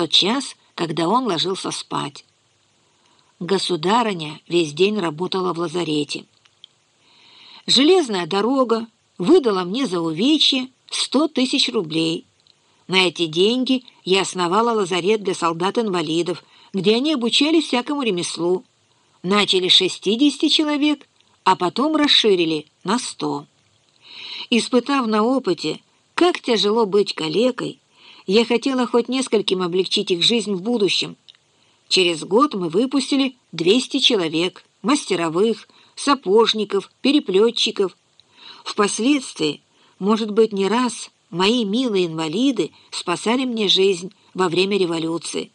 тот час, когда он ложился спать. Государыня весь день работала в лазарете. Железная дорога выдала мне за увечье сто тысяч рублей. На эти деньги я основала лазарет для солдат-инвалидов, где они обучались всякому ремеслу. Начали с 60 человек, а потом расширили на 100. Испытав на опыте, как тяжело быть калекой, я хотела хоть нескольким облегчить их жизнь в будущем. Через год мы выпустили 200 человек, мастеровых, сапожников, переплетчиков. Впоследствии, может быть, не раз мои милые инвалиды спасали мне жизнь во время революции.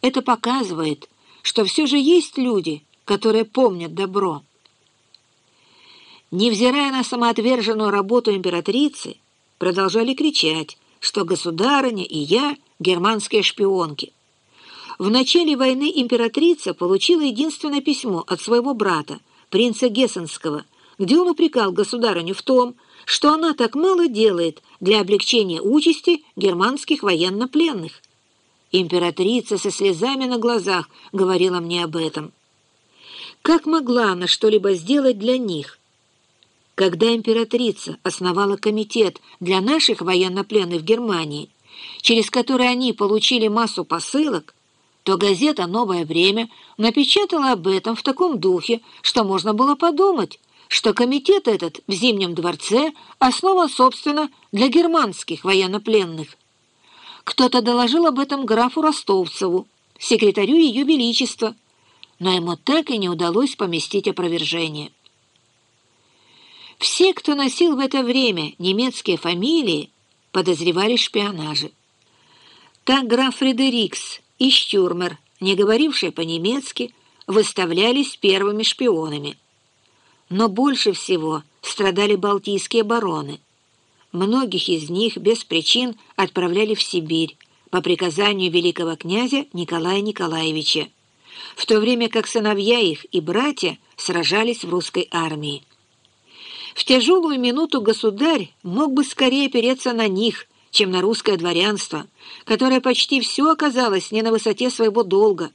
Это показывает, что все же есть люди, которые помнят добро. Невзирая на самоотверженную работу императрицы, продолжали кричать, что государыня и я — германские шпионки. В начале войны императрица получила единственное письмо от своего брата, принца Гессенского, где он упрекал государыню в том, что она так мало делает для облегчения участи германских военнопленных. Императрица со слезами на глазах говорила мне об этом. Как могла она что-либо сделать для них? Когда императрица основала комитет для наших военнопленных в Германии, через который они получили массу посылок, то газета «Новое время» напечатала об этом в таком духе, что можно было подумать, что комитет этот в Зимнем дворце основан, собственно, для германских военнопленных. Кто-то доложил об этом графу Ростовцеву, секретарю Ее Величества, но ему так и не удалось поместить опровержение. Все, кто носил в это время немецкие фамилии, подозревали шпионаже. Так граф Фредерикс и Штюрмер, не говорившие по-немецки, выставлялись первыми шпионами. Но больше всего страдали балтийские бароны. Многих из них без причин отправляли в Сибирь по приказанию великого князя Николая Николаевича, в то время как сыновья их и братья сражались в русской армии. В тяжелую минуту государь мог бы скорее опереться на них, чем на русское дворянство, которое почти все оказалось не на высоте своего долга.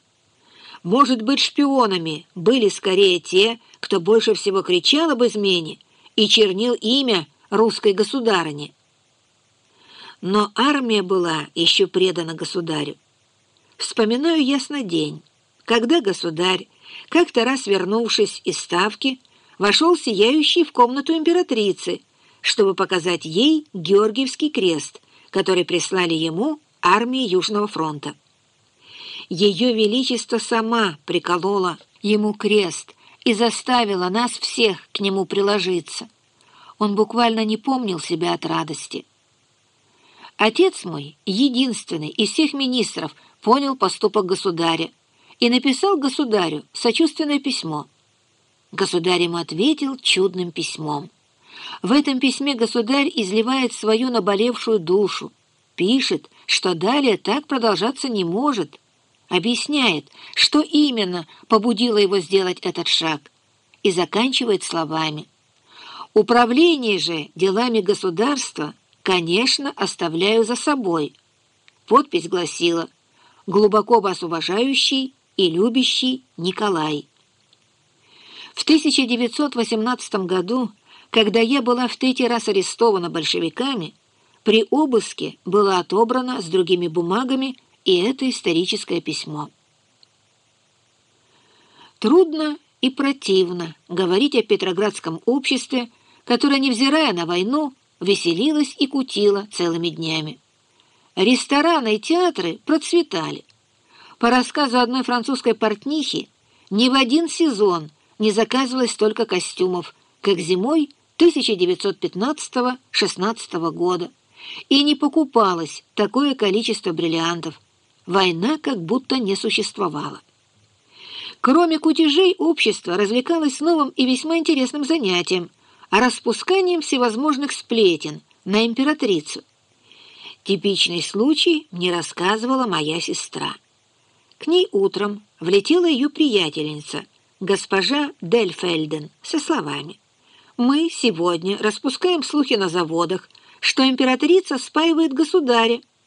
Может быть, шпионами были скорее те, кто больше всего кричал об измене и чернил имя русской государыни. Но армия была еще предана государю. Вспоминаю ясно день, когда государь, как-то раз вернувшись из ставки, вошел сияющий в комнату императрицы, чтобы показать ей Георгиевский крест, который прислали ему армии Южного фронта. Ее Величество сама приколола ему крест и заставила нас всех к нему приложиться. Он буквально не помнил себя от радости. Отец мой, единственный из всех министров, понял поступок государя и написал государю сочувственное письмо – Государь ему ответил чудным письмом. В этом письме государь изливает свою наболевшую душу, пишет, что далее так продолжаться не может, объясняет, что именно побудило его сделать этот шаг, и заканчивает словами. «Управление же делами государства, конечно, оставляю за собой». Подпись гласила «Глубоко вас уважающий и любящий Николай». В 1918 году, когда я была в третий раз арестована большевиками, при обыске было отобрано с другими бумагами и это историческое письмо. Трудно и противно говорить о петроградском обществе, которое, невзирая на войну, веселилось и кутило целыми днями. Рестораны и театры процветали. По рассказу одной французской портнихи, ни в один сезон – не заказывалось столько костюмов, как зимой 1915-16 года, и не покупалось такое количество бриллиантов. Война как будто не существовала. Кроме кутежей, общество развлекалось новым и весьма интересным занятием – распусканием всевозможных сплетен на императрицу. Типичный случай мне рассказывала моя сестра. К ней утром влетела ее приятельница – госпожа Дельфельден со словами. «Мы сегодня распускаем слухи на заводах, что императрица спаивает государя,